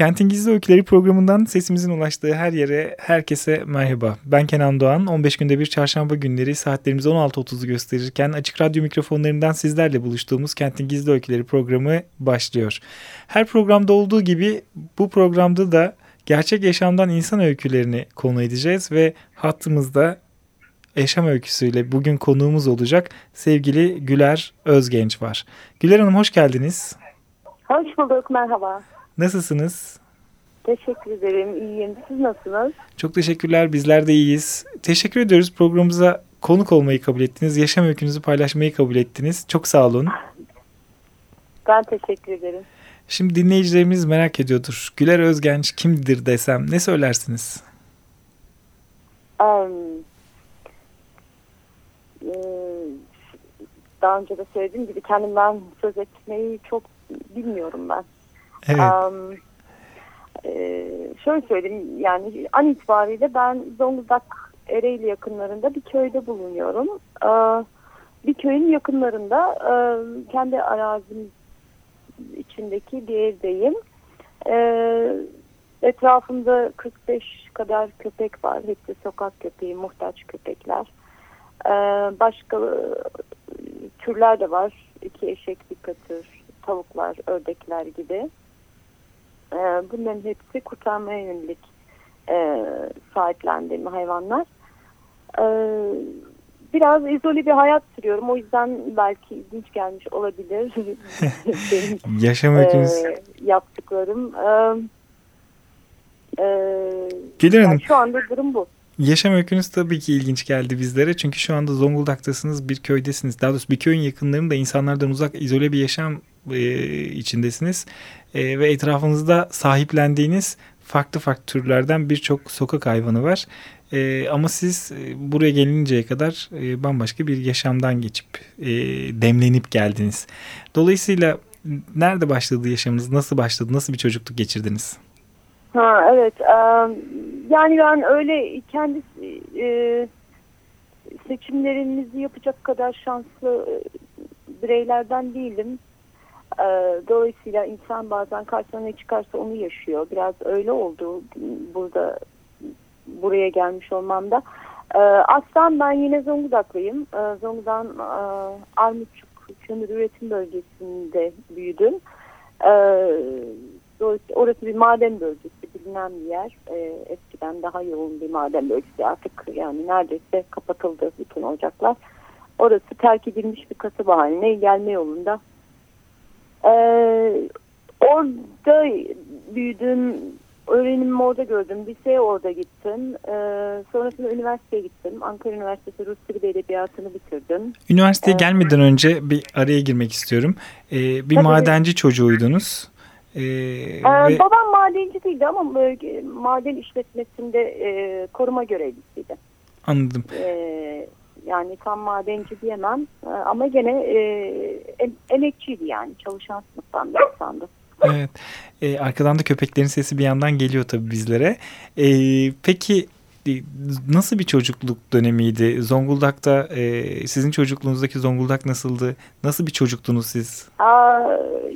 Kentin Gizli Öyküleri programından sesimizin ulaştığı her yere, herkese merhaba. Ben Kenan Doğan. 15 günde bir çarşamba günleri saatlerimiz 16.30'u gösterirken açık radyo mikrofonlarından sizlerle buluştuğumuz Kentin Gizli Öyküleri programı başlıyor. Her programda olduğu gibi bu programda da gerçek yaşamdan insan öykülerini konu edeceğiz ve hattımızda yaşam öyküsüyle bugün konuğumuz olacak sevgili Güler Özgenç var. Güler Hanım hoş geldiniz. Hoş bulduk, merhaba. Nasılsınız? Teşekkür ederim, iyiyim. Siz nasılsınız? Çok teşekkürler, bizler de iyiyiz. Teşekkür ediyoruz programımıza konuk olmayı kabul ettiniz. Yaşam öykünüzü paylaşmayı kabul ettiniz. Çok sağ olun. Ben teşekkür ederim. Şimdi dinleyicilerimiz merak ediyordur. Güler Özgenç kimdir desem ne söylersiniz? Um, daha önce de söylediğim gibi kendimden söz etmeyi çok bilmiyorum ben. Evet. Um, e, şöyle söyleyeyim yani an itibariyle ben Zonguldak Ereğli yakınlarında bir köyde bulunuyorum. Ee, bir köyün yakınlarında e, kendi arazim içindeki bir evdeyim. Ee, etrafımda 45 kadar köpek var. Hepsi sokak köpeği, muhtaç köpekler. Ee, başka e, türler de var. İki eşek, bir katır, tavuklar, ördekler gibi. Ee, bunların hepsi kurtarmaya yönelik e, sahiplendiğim hayvanlar. Ee, biraz izole bir hayat sürüyorum. O yüzden belki ilginç gelmiş olabilir. Benim, Yaşam öykünüz. e, yaptıklarım. Ee, e, Güler Hanım, yani şu anda durum bu. yaşam öykünüz tabii ki ilginç geldi bizlere. Çünkü şu anda Zonguldak'tasınız, bir köydesiniz. Daha doğrusu bir köyün yakınlarında insanlardan uzak, izole bir yaşam e, içindesiniz. E, ve etrafınızda sahiplendiğiniz farklı farklı türlerden birçok sokak hayvanı var. E, ama siz e, buraya gelinceye kadar bambaşka bir yaşamdan geçip demlenip geldiniz. Dolayısıyla nerede başladı yaşamınız? Nasıl başladı? Nasıl bir çocukluk geçirdiniz? Ha evet. yani ben öyle kendi seçimlerimizi yapacak kadar şanslı bireylerden değilim. E, dolayısıyla insan bazen karşısına çıkarsa onu yaşıyor. Biraz öyle oldu burada buraya gelmiş olmamda. E, aslen ben yine Zonguldaklıyım. E, Zonguldak'ın e, Armutçuk Kömür Üretim Bölgesi'nde büyüdüm. E, orası bir maden bölgesi bilinen bir yer. Eskiden daha yoğun bir maden bölgesi artık yani neredeyse kapatıldı bütün ocaklar. Orası terk edilmiş bir kasaba haline gelme yolunda. E, orada büyüdüm. Öğrenimimi orada gördüm. Liseye orada gittim. E, sonrasında üniversiteye gittim. Ankara Üniversitesi Rus Dili Edebiyatı'nı bitirdim. Üniversiteye Evet. gelmeden önce bir araya girmek istiyorum. E, bir Tabii. madenci çocuğuydunuz. E, Ee, ve- Babam madenci değildi ama böyle maden işletmesinde e, koruma görevlisiydi. Anladım. E, yani tam madenci diyemem E, ama gene e, em- emekçiydi yani çalışan sınıftan bir insandı. Evet. E, arkadan da köpeklerin sesi bir yandan geliyor tabii bizlere. E, peki e, nasıl bir çocukluk dönemiydi? Zonguldak'ta e, sizin çocukluğunuzdaki Zonguldak nasıldı? Nasıl bir çocuktunuz siz? Aa,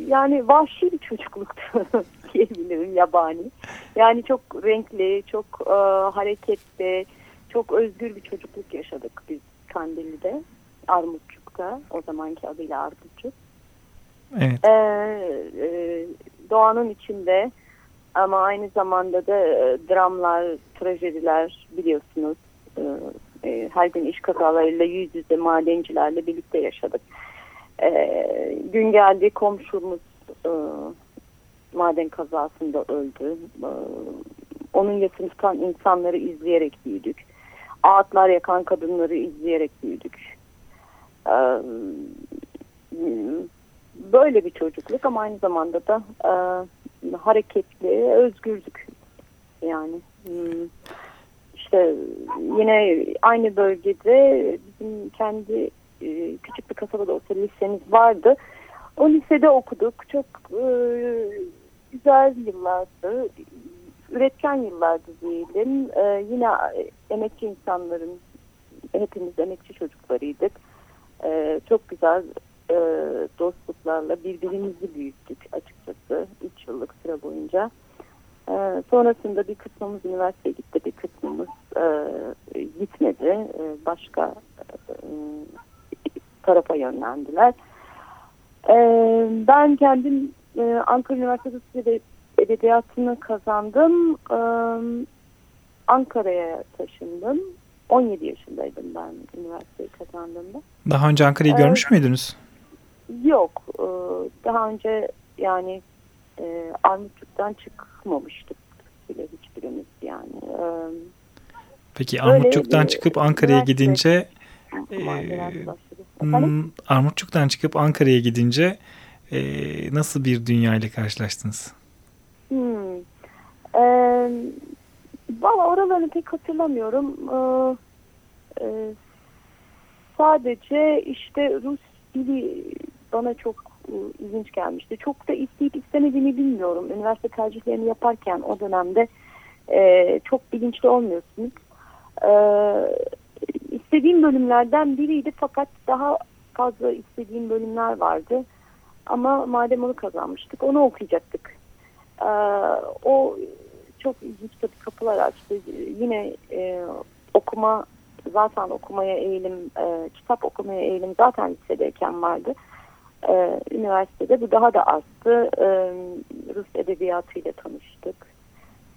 yani vahşi bir çocukluktu diyebilirim yabani. Yani çok renkli, çok e, hareketli, çok özgür bir çocukluk yaşadık biz Kandilli'de, Armutçuk'ta, o zamanki adıyla Armutçuk. Evet. Ee, e, doğanın içinde ama aynı zamanda da e, dramlar, trajediler biliyorsunuz. Ee, e, her gün iş kazalarıyla yüz yüze madencilerle birlikte yaşadık. Ee, gün geldi komşumuz e, maden kazasında öldü. Ee, onun tutan insanları izleyerek büyüdük. Ağıtlar yakan kadınları izleyerek büyüdük. Ee, böyle bir çocukluk ama aynı zamanda da e, hareketli, özgürlük yani. Hmm. İşte yine aynı bölgede bizim kendi e, küçük bir kasabada olsa lisemiz vardı. O lisede okuduk. Çok e, güzel yıllardı. Üretken yıllardı diyelim. E, yine emekçi insanların hepimiz emekçi çocuklarıydık. E, çok güzel e, dostluklarla birbirimizi büyüttük açıkçası 3 yıllık süre boyunca. E, sonrasında bir kısmımız üniversiteye gitti, bir kısmımız e, gitmedi. E, başka e, tarafa yönlendiler. E, ben kendim e, Ankara Üniversitesi Edebiyatı'nı kazandım. E, Ankara'ya taşındım. 17 yaşındaydım ben üniversiteyi kazandığımda. Daha önce Ankara'yı görmüş müydünüz? Yok. E, daha önce yani e, Armutçuk'tan çıkmamıştık bile hiçbirimiz yani. E, Peki Armutçuk'tan çıkıp Ankara'ya gidince e, Armutçuk'tan çıkıp Ankara'ya gidince e, nasıl bir dünya ile karşılaştınız? Hmm. E, Valla oralarını pek hatırlamıyorum. Ee, e, sadece işte Rus dili bana çok e, ilginç gelmişti. Çok da isteyip istemediğini bilmiyorum. Üniversite tercihlerini yaparken o dönemde e, çok bilinçli olmuyorsunuz. E, istediğim bölümlerden biriydi fakat daha fazla istediğim bölümler vardı. Ama madem onu kazanmıştık onu okuyacaktık. E, o çok ilginç tabii kapılar açtı. Yine e, okuma zaten okumaya eğilim, e, kitap okumaya eğilim zaten lisedeyken vardı. E, üniversitede bu daha da arttı. E, Rus edebiyatıyla tanıştık.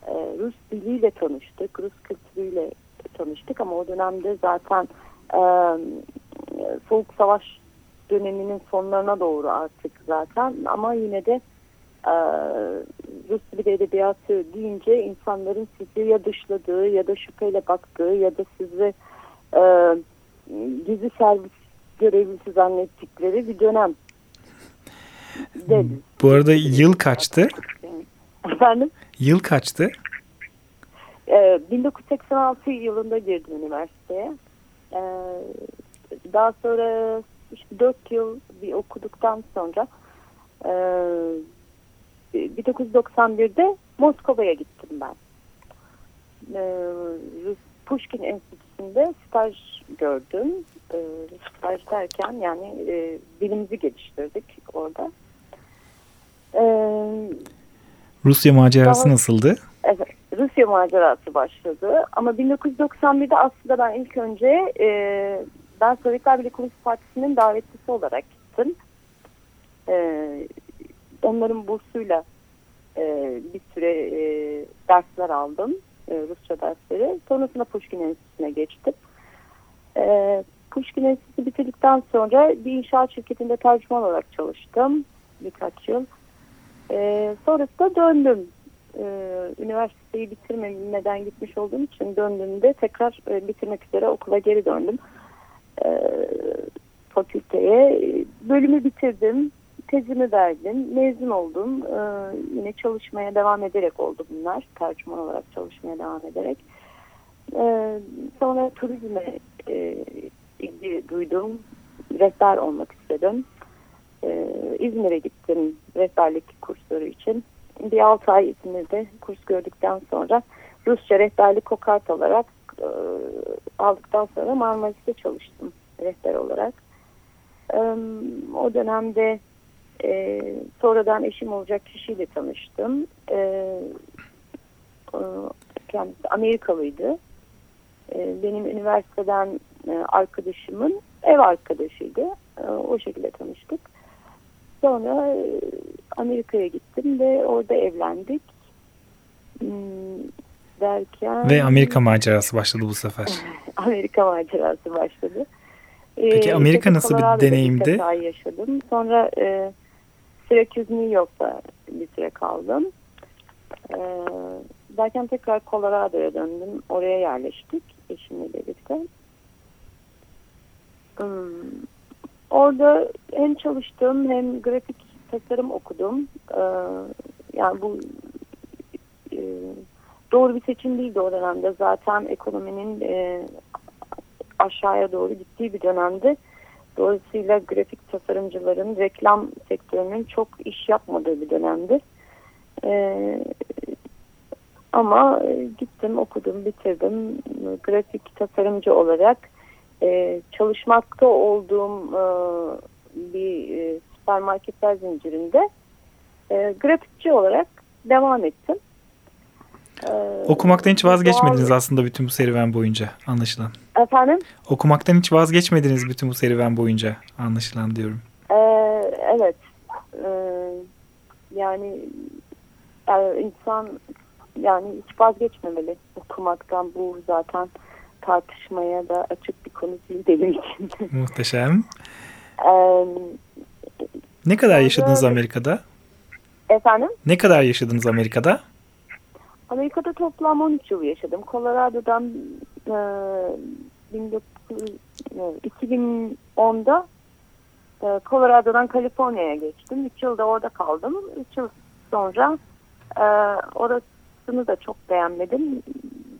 E, Rus diliyle tanıştık. Rus kültürüyle tanıştık ama o dönemde zaten e, Soğuk Savaş döneminin sonlarına doğru artık zaten ama yine de e, Rus dili edebiyatı deyince insanların sizi ya dışladığı ya da şüpheyle baktığı ya da sizi e, gizli servis görevlisi zannettikleri bir dönem. Deriz. Bu arada yıl kaçtı? Efendim? Yıl kaçtı? Ee, 1986 yılında girdim üniversiteye. Ee, daha sonra işte 4 yıl bir okuduktan sonra e, 1991'de Moskova'ya gittim ben. Ee, Pushkin Enstitüsü'nde staj gördüm. Ee, staj derken yani e, dilimizi geliştirdik orada. Ee, Rusya macerası daha, nasıldı? Evet, Rusya macerası başladı. Ama 1991'de aslında ben ilk önce e, ben Sovyetler Birliği Komünist Partisi'nin davetlisi olarak gittim. E, onların bursuyla e, bir süre e, dersler aldım. E, Rusça dersleri. Sonrasında Pushkin Enstitüsü'ne geçtim. E, Pushkin Enstitüsü bitirdikten sonra bir inşaat şirketinde tercüman olarak çalıştım. Birkaç yıl. E, sonrasında döndüm. E, üniversiteyi bitirmeden gitmiş olduğum için döndüğümde tekrar e, bitirmek üzere okula geri döndüm. E, fakülteye. Bölümü bitirdim tezimi verdim, mezun oldum. Ee, yine çalışmaya devam ederek oldu bunlar. Tercüman olarak çalışmaya devam ederek. Ee, sonra turizme e, ilgi duydum. Rehber olmak istedim. Ee, İzmir'e gittim rehberlik kursları için. Bir 6 ay İzmir'de kurs gördükten sonra Rusça rehberlik kokart olarak e, aldıktan sonra Marmaris'te çalıştım rehber olarak. E, o dönemde e, sonradan eşim olacak kişiyle tanıştım. E, kendisi Amerikalıydı. E, benim üniversiteden e, arkadaşımın ev arkadaşıydı. E, o şekilde tanıştık. Sonra e, Amerika'ya gittim ve orada evlendik. Hmm, derken... Ve Amerika macerası başladı bu sefer. Amerika macerası başladı. Peki Amerika nasıl bir deneyimdi? yaşadım. Sonra e, Syracuse New York'ta bir süre kaldım. Ee, derken tekrar Colorado'ya döndüm. Oraya yerleştik eşimle birlikte. Hmm. Orada hem çalıştım hem grafik tasarım okudum. Ee, yani bu e, doğru bir seçim değildi o dönemde. Zaten ekonominin e, aşağıya doğru gittiği bir dönemde. Dolayısıyla grafik tasarımcıların reklam sektörünün çok iş yapmadığı bir dönemdi. E, ama gittim okudum bitirdim. Grafik tasarımcı olarak e, çalışmakta olduğum e, bir e, süpermarketler zincirinde e, grafikçi olarak devam ettim. Okumaktan hiç vazgeçmediniz aslında bütün bu serüven boyunca anlaşılan. Efendim? Okumaktan hiç vazgeçmediniz bütün bu serüven boyunca anlaşılan diyorum. E, evet. E, yani e, insan yani hiç vazgeçmemeli okumaktan bu zaten tartışmaya da açık bir konu değil benim için. Muhteşem. Ee, ne kadar yaşadınız Amerika'da? Efendim? Ne kadar yaşadınız Amerika'da? Amerika'da toplam 13 yıl yaşadım. Colorado'dan e, 19, 2010'da e, Colorado'dan Kaliforniya'ya geçtim. 3 yılda orada kaldım. 3 yıl sonra e, orasını da çok beğenmedim.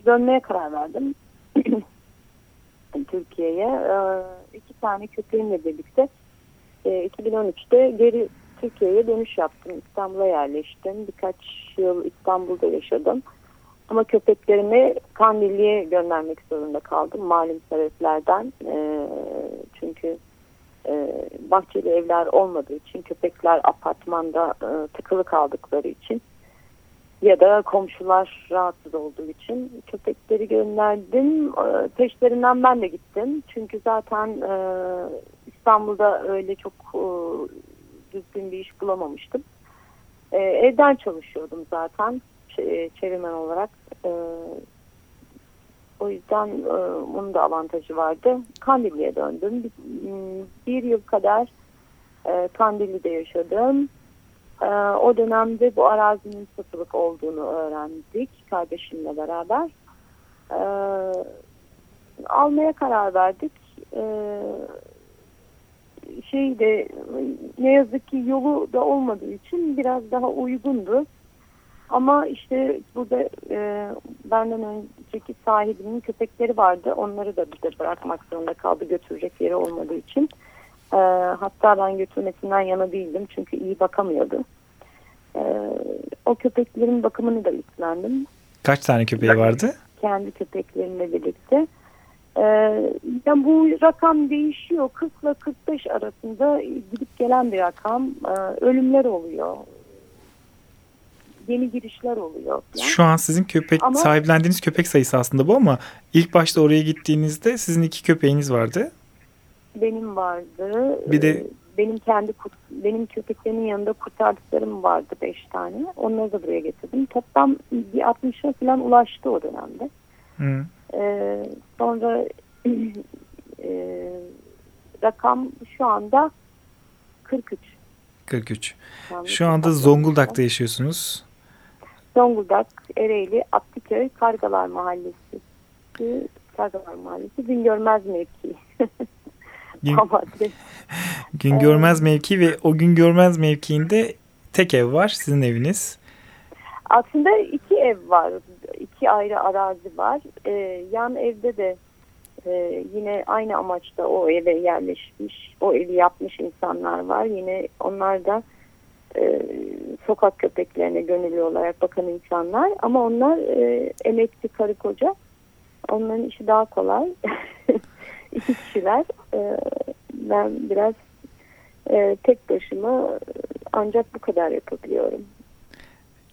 Dönmeye karar verdim. Türkiye'ye. E, iki tane köpeğimle birlikte e, 2013'te geri Türkiye'ye dönüş yaptım. İstanbul'a yerleştim. Birkaç yıl İstanbul'da yaşadım. Ama köpeklerimi Kandilli'ye göndermek zorunda kaldım malum sebeplerden. E, çünkü e, bahçeli evler olmadığı için köpekler apartmanda e, tıkılı kaldıkları için ya da komşular rahatsız olduğu için köpekleri gönderdim. E, peşlerinden ben de gittim. Çünkü zaten e, İstanbul'da öyle çok e, düzgün bir iş bulamamıştım. E, evden çalışıyordum zaten çevirmen olarak. E, o yüzden e, bunun da avantajı vardı. Kandilli'ye döndüm. Bir, bir yıl kadar e, Kandilli'de yaşadım. E, o dönemde bu arazinin satılık olduğunu öğrendik kardeşimle beraber. E, almaya karar verdik. E, şey de ne yazık ki yolu da olmadığı için biraz daha uygundu. Ama işte burada e, benden önceki sahibinin köpekleri vardı. Onları da bize bırakmak zorunda kaldı götürecek yeri olmadığı için. E, hatta ben götürmesinden yana değildim çünkü iyi bakamıyordu. E, o köpeklerin bakımını da üstlendim. Kaç tane köpeği vardı? Kendi köpeklerimle birlikte. Ee, yani bu rakam değişiyor. 40 ile 45 arasında gidip gelen bir rakam. Ee, ölümler oluyor. Yeni girişler oluyor. Yani. Şu an sizin köpek ama, sahiplendiğiniz köpek sayısı aslında bu ama ilk başta oraya gittiğinizde sizin iki köpeğiniz vardı. Benim vardı. Bir de benim kendi benim köpeklerimin yanında kurtardıklarım vardı beş tane. Onları da buraya getirdim. Toplam bir 60'a falan ulaştı o dönemde. Hı. Ee, sonra e, rakam şu anda 43. 43. Yanlış şu anda Zonguldak'ta yaşıyorsunuz. Zonguldak, Ereğli, Atlıköy, Kargalar Mahallesi. Kargalar Mahallesi, Gün Görmez Mevki. gün, gün Görmez Mevki ve o Gün Görmez Mevkiinde tek ev var, sizin eviniz. Aslında iki ev var iki ayrı arazi var. E, yan evde de e, yine aynı amaçta o eve yerleşmiş, o evi yapmış insanlar var. Yine onlar da e, sokak köpeklerine gönüllü olarak bakan insanlar. Ama onlar e, emekli karı koca. Onların işi daha kolay. İki kişiler. E, ben biraz e, tek başıma ancak bu kadar yapabiliyorum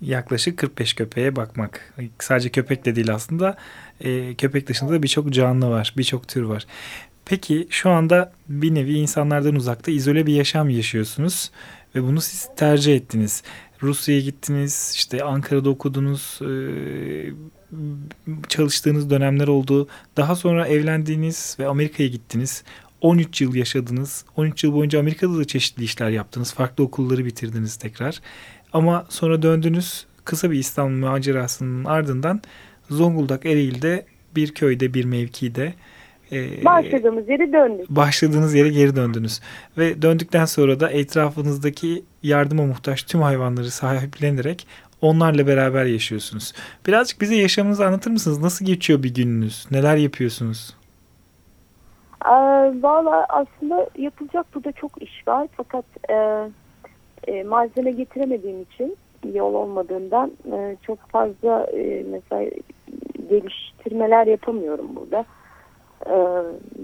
yaklaşık 45 köpeğe bakmak. Sadece köpek de değil aslında. E, köpek dışında da birçok canlı var, birçok tür var. Peki şu anda bir nevi insanlardan uzakta izole bir yaşam yaşıyorsunuz ve bunu siz tercih ettiniz. Rusya'ya gittiniz, işte Ankara'da okudunuz, e, çalıştığınız dönemler oldu. Daha sonra evlendiğiniz ve Amerika'ya gittiniz. 13 yıl yaşadınız. 13 yıl boyunca Amerika'da da çeşitli işler yaptınız. Farklı okulları bitirdiniz tekrar. Ama sonra döndünüz kısa bir İstanbul macerasının ardından Zonguldak Ereğli'de bir köyde bir mevkide Ee, Başladığımız yere döndük. Başladığınız yere geri döndünüz. Ve döndükten sonra da etrafınızdaki yardıma muhtaç tüm hayvanları sahiplenerek onlarla beraber yaşıyorsunuz. Birazcık bize yaşamınızı anlatır mısınız? Nasıl geçiyor bir gününüz? Neler yapıyorsunuz? Ee, Valla aslında yapılacak burada çok iş var. Fakat e, e, malzeme getiremediğim için yol olmadığından e, çok fazla e, mesela geliştirmeler yapamıyorum burada. E,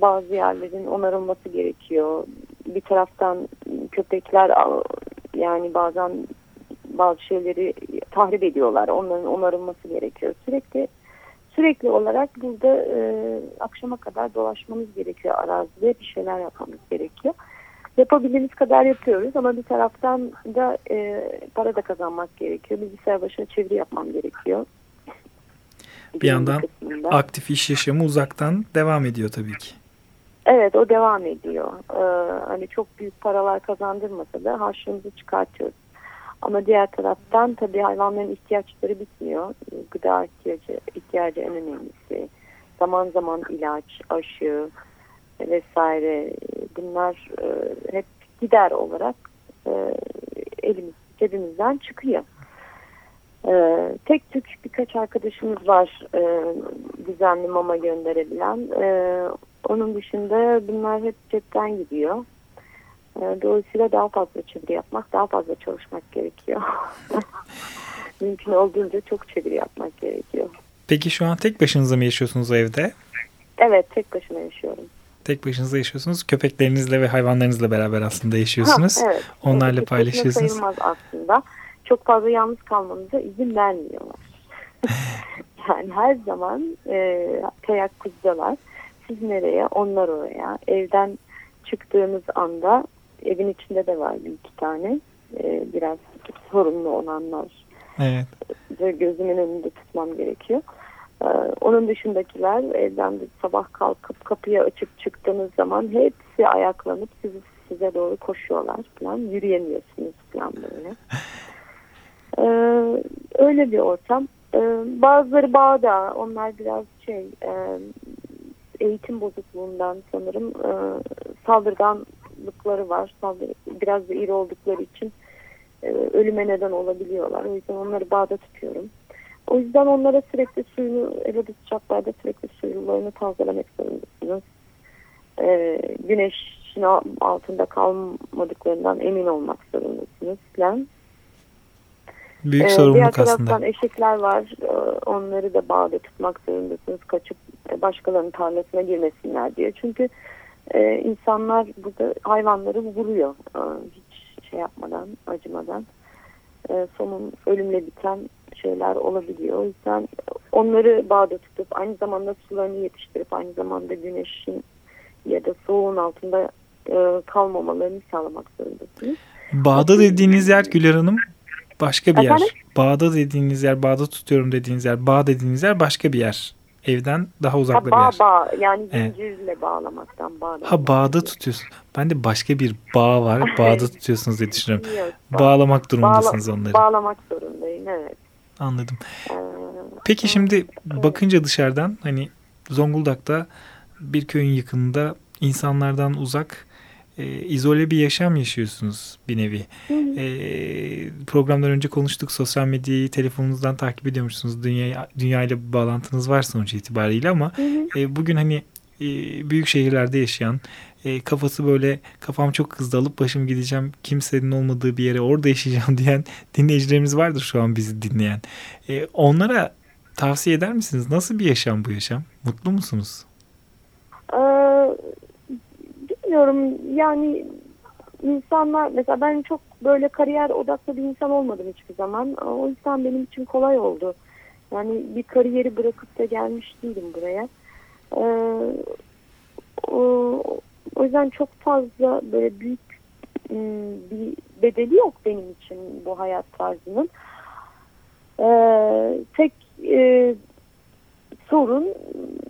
bazı yerlerin onarılması gerekiyor. Bir taraftan köpekler yani bazen bazı şeyleri tahrip ediyorlar. Onların onarılması gerekiyor. Sürekli sürekli olarak burada e, akşama kadar dolaşmamız gerekiyor arazide bir şeyler yapmamız gerekiyor. Yapabildiğimiz kadar yapıyoruz ama bir taraftan da e, para da kazanmak gerekiyor. Bilgisayar başına çeviri yapmam gerekiyor. Bir, bir yandan kısmında. aktif iş yaşamı uzaktan devam ediyor tabii ki. Evet o devam ediyor. Ee, hani çok büyük paralar kazandırmasa da harçlığımızı çıkartıyoruz. Ama diğer taraftan tabii hayvanların ihtiyaçları bitmiyor. Gıda ihtiyacı, ihtiyacı en önemlisi. Zaman zaman ilaç, aşı vesaire bunlar e, hep gider olarak e, elimiz cebimizden çıkıyor. E, tek tük birkaç arkadaşımız var e, düzenli mama gönderebilen. E, onun dışında bunlar hep cepten gidiyor. Ee, dolayısıyla daha fazla çeviri yapmak, daha fazla çalışmak gerekiyor. Mümkün olduğunca çok çeviri yapmak gerekiyor. Peki şu an tek başınıza mı yaşıyorsunuz evde? Evet, tek başına yaşıyorum. Tek başınıza yaşıyorsunuz. Köpeklerinizle ve hayvanlarınızla beraber aslında yaşıyorsunuz. Ha, evet. Onlarla evet, paylaşıyorsunuz. sayılmaz aslında. Çok fazla yalnız kalmanıza izin vermiyorlar. yani her zaman e, teyakkuzdalar. Siz nereye, onlar oraya. Evden çıktığınız anda evin içinde de var bir iki tane e, biraz sorunlu olanlar. Evet. Ve gözümün önünde tutmam gerekiyor. Ee, onun dışındakiler evden de sabah kalkıp kapıyı açıp çıktığınız zaman hepsi ayaklanıp sizi, size doğru koşuyorlar falan. Yürüyemiyorsunuz falan böyle. Ee, öyle bir ortam. Ee, bazıları bağda. Onlar biraz şey e, eğitim bozukluğundan sanırım e, saldırgan hastalıkları var. Biraz da iri oldukları için e, ölüme neden olabiliyorlar. O yüzden onları bağda tutuyorum. O yüzden onlara sürekli suyunu, elbette sıcaklarda sürekli suyularını tazelemek zorundasınız. E, güneşin altında kalmadıklarından emin olmak zorundasınız falan. Büyük ee, sorumluluk diğer aslında. taraftan eşekler var. Ee, onları da bağda tutmak zorundasınız. Kaçıp başkalarının tarlasına girmesinler diye. Çünkü e, insanlar burada hayvanları vuruyor e, hiç şey yapmadan acımadan e, sonun ölümle biten şeyler olabiliyor o yüzden onları bağda tutup aynı zamanda sularını yetiştirip aynı zamanda güneşin ya da soğuğun altında e, kalmamalarını sağlamak zorundasınız. Bağda dediğiniz yer Güler Hanım başka bir Efendim? yer. Bağda dediğiniz yer, bağda tutuyorum dediğiniz yer, bağ dediğiniz yer başka bir yer. Evden daha uzakta bir yer. Bağ, yani zincirle evet. bağlamaktan bağlamak. Ha bağda tutuyorsun. Ben de başka bir bağ var. Bağda tutuyorsunuz diye düşünüyorum. Yok, bağ, Bağlamak durumundasınız bağla, onları. Bağlamak zorundayım evet. Anladım. Peki şimdi bakınca dışarıdan hani Zonguldak'ta bir köyün yakınında insanlardan uzak e, izole bir yaşam yaşıyorsunuz bir nevi. E, programdan önce konuştuk sosyal medyayı telefonunuzdan takip ediyormuşsunuz. Dünya, dünya ile bağlantınız var sonuç itibariyle ama E, bugün hani e, büyük şehirlerde yaşayan e, kafası böyle kafam çok hızlı alıp başım gideceğim kimsenin olmadığı bir yere orada yaşayacağım diyen dinleyicilerimiz vardır şu an bizi dinleyen. E, onlara tavsiye eder misiniz? Nasıl bir yaşam bu yaşam? Mutlu musunuz? bilmiyorum yani insanlar mesela ben çok böyle kariyer odaklı bir insan olmadım hiçbir zaman. O yüzden benim için kolay oldu. Yani bir kariyeri bırakıp da gelmiş değilim buraya. Ee, o, yüzden çok fazla böyle büyük ıı, bir bedeli yok benim için bu hayat tarzının. Ee, tek e, sorun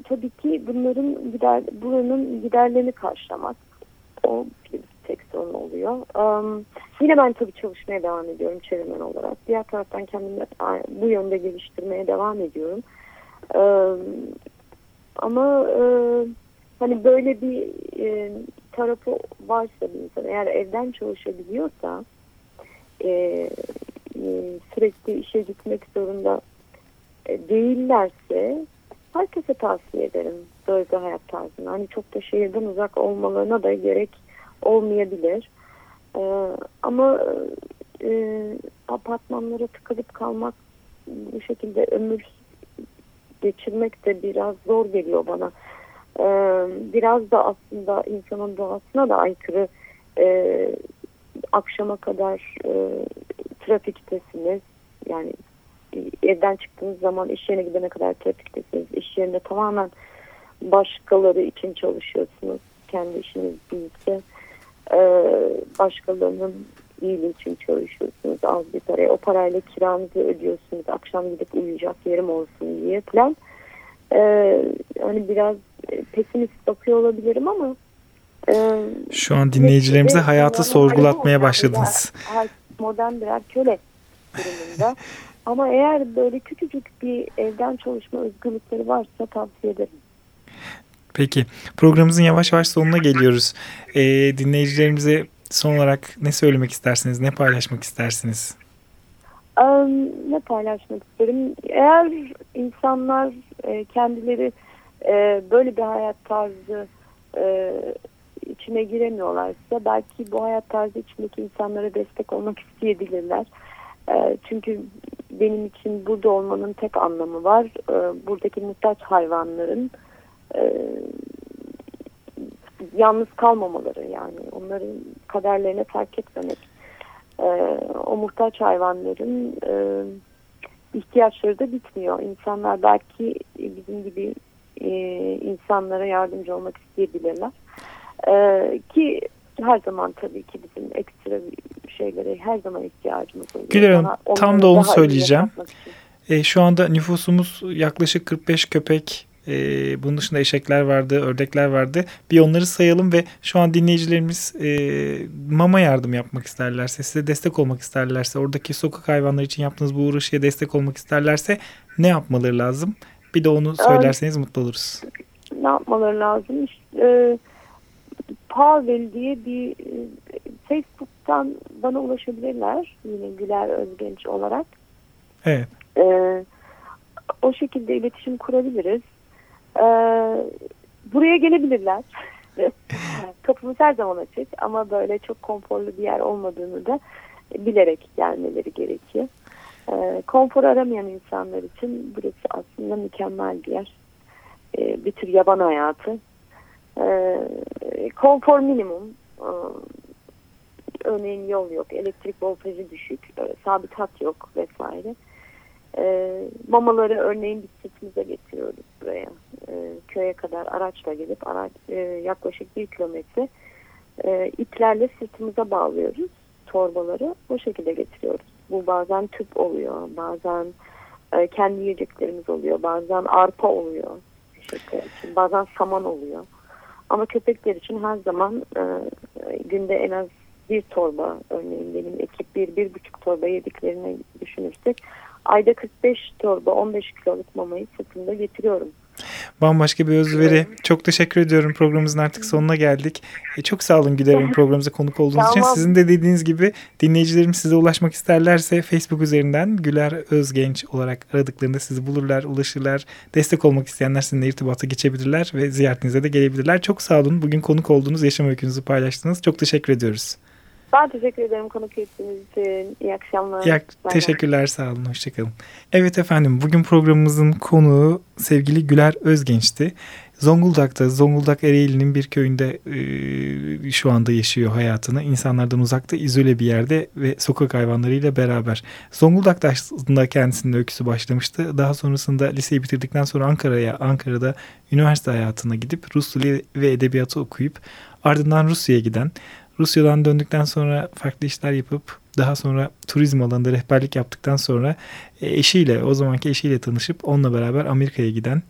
tabii ki bunların gider buranın giderlerini karşılamak. O bir tek sorun oluyor. Yine ben tabii çalışmaya devam ediyorum çevirmen olarak. Diğer taraftan kendimi bu yönde geliştirmeye devam ediyorum. Um, ama e, hani böyle bir e, tarafı varsa bir insan eğer evden çalışabiliyorsa e, e, sürekli işe gitmek zorunda e, değillerse herkese tavsiye ederim bir hayat tarzını. Hani çok da şehirden uzak olmalarına da gerek olmayabilir. E, ama e, apartmanlara tıkılıp kalmak bu şekilde ömür geçirmek de biraz zor geliyor bana. E, biraz da aslında insanın doğasına da aykırı e, akşama kadar e, trafiktesiniz. Yani evden çıktığınız zaman iş yerine gidene kadar trafiktesiniz. İş yerinde tamamen başkaları için çalışıyorsunuz. Kendi işiniz değilse e, başkalarının iyiliği için çalışıyorsunuz. Az bir paraya. O parayla kiranızı ödüyorsunuz. Akşam gidip uyuyacak yerim olsun diye falan. E, hani biraz pesimist bakıyor olabilirim ama e, şu an dinleyicilerimize hayatı sorgulatmaya başladınız. Modern birer köle durumunda. Ama eğer böyle küçücük bir evden çalışma özgürlükleri varsa tavsiye ederim. Peki programımızın yavaş yavaş sonuna geliyoruz. Ee, dinleyicilerimize son olarak ne söylemek istersiniz, ne paylaşmak istersiniz? Um, ne paylaşmak isterim? Eğer insanlar e, kendileri e, böyle bir hayat tarzı e, içine giremiyorlarsa belki bu hayat tarzı içindeki insanlara destek olmak isteyebilirler. E, çünkü benim için burada olmanın tek anlamı var. E, buradaki muhtaç hayvanların e, yalnız kalmamaları yani onların kaderlerine terk etmemek. E, o muhtaç hayvanların e, ihtiyaçları da bitmiyor. İnsanlar belki bizim gibi e, insanlara yardımcı olmak isteyebilirler. E, ki her zaman tabii ki bizim ekstra şeylere her zaman ihtiyacımız oluyor. Güler Hanım tam da onu söyleyeceğim. E, şu anda nüfusumuz yaklaşık 45 köpek e, bunun dışında eşekler vardı, ördekler vardı. Bir onları sayalım ve şu an dinleyicilerimiz e, mama yardım yapmak isterlerse, size destek olmak isterlerse, oradaki sokak hayvanları için yaptığınız bu uğraşıya destek olmak isterlerse ne yapmaları lazım? Bir de onu söylerseniz evet. mutlu oluruz. Ne yapmaları lazım? İşte, e, Pavel diye bir e, Facebook'tan bana ulaşabilirler. Yine Güler Özgenç olarak. Evet. E, o şekilde iletişim kurabiliriz. E, buraya gelebilirler. Kapımız her zaman açık ama böyle çok konforlu bir yer olmadığını da bilerek gelmeleri gerekiyor. E, konfor aramayan insanlar için burası aslında mükemmel bir yer. E, bir tür yaban hayatı. E, konfor minimum. E, örneğin yol yok, elektrik voltajı düşük, e, sabit hat yok vesaire. E, mamaları örneğin bisikletimize getiriyoruz buraya. E, köye kadar araçla gelip araç, e, yaklaşık bir kilometre e, iplerle sırtımıza bağlıyoruz torbaları. O şekilde getiriyoruz. Bu bazen tüp oluyor, bazen e, kendi yiyeceklerimiz oluyor, bazen arpa oluyor. Için. Bazen saman oluyor. Ama köpekler için her zaman e, günde en az bir torba örneğin benim ekip bir, bir buçuk torba yediklerini düşünürsek ayda 45 torba 15 kiloluk mamayı sırtımda getiriyorum. Bambaşka bir özveri. Çok teşekkür ediyorum. Programımızın artık sonuna geldik. E, çok sağ olun Güler'in programımıza konuk olduğunuz tamam. için. Sizin de dediğiniz gibi dinleyicilerim size ulaşmak isterlerse Facebook üzerinden Güler Özgenç olarak aradıklarında sizi bulurlar, ulaşırlar. Destek olmak isteyenler sizinle irtibata geçebilirler ve ziyaretinize de gelebilirler. Çok sağ olun. Bugün konuk olduğunuz yaşam öykünüzü paylaştınız. Çok teşekkür ediyoruz. Ben teşekkür ederim konuk ettiğiniz için. İyi akşamlar. İyi, teşekkürler sağ olun. Hoşçakalın. Evet efendim bugün programımızın konuğu sevgili Güler Özgenç'ti. Zonguldak'ta, Zonguldak Ereğli'nin bir köyünde e, şu anda yaşıyor hayatını. İnsanlardan uzakta, izole bir yerde ve sokak hayvanlarıyla beraber. Zonguldak'ta aslında kendisinin öyküsü başlamıştı. Daha sonrasında liseyi bitirdikten sonra Ankara'ya, Ankara'da üniversite hayatına gidip Rus dili ve edebiyatı okuyup ardından Rusya'ya giden Rusya'dan döndükten sonra farklı işler yapıp daha sonra turizm alanında rehberlik yaptıktan sonra e, eşiyle o zamanki eşiyle tanışıp onunla beraber Amerika'ya giden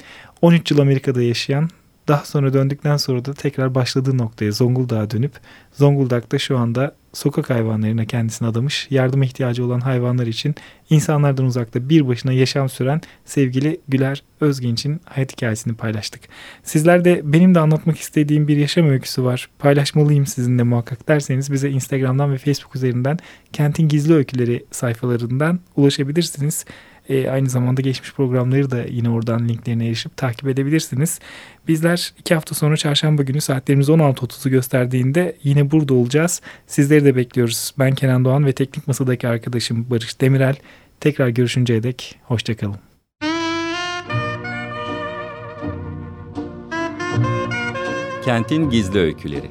13 yıl Amerika'da yaşayan Daha sonra döndükten sonra da tekrar başladığı noktaya Zonguldak'a dönüp Zonguldak'ta şu anda sokak hayvanlarına kendisini adamış, yardıma ihtiyacı olan hayvanlar için insanlardan uzakta bir başına yaşam süren sevgili Güler Özgenç'in hayat hikayesini paylaştık. Sizler de benim de anlatmak istediğim bir yaşam öyküsü var, paylaşmalıyım sizinle muhakkak derseniz bize Instagram'dan ve Facebook üzerinden Kentin Gizli Öyküleri sayfalarından ulaşabilirsiniz. E, aynı zamanda geçmiş programları da yine oradan linklerine erişip takip edebilirsiniz. Bizler iki hafta sonra çarşamba günü saatlerimiz 16.30'u gösterdiğinde yine burada olacağız. Sizleri de bekliyoruz. Ben Kenan Doğan ve teknik masadaki arkadaşım Barış Demirel. Tekrar görüşünceye dek hoşçakalın. Kentin Gizli Öyküleri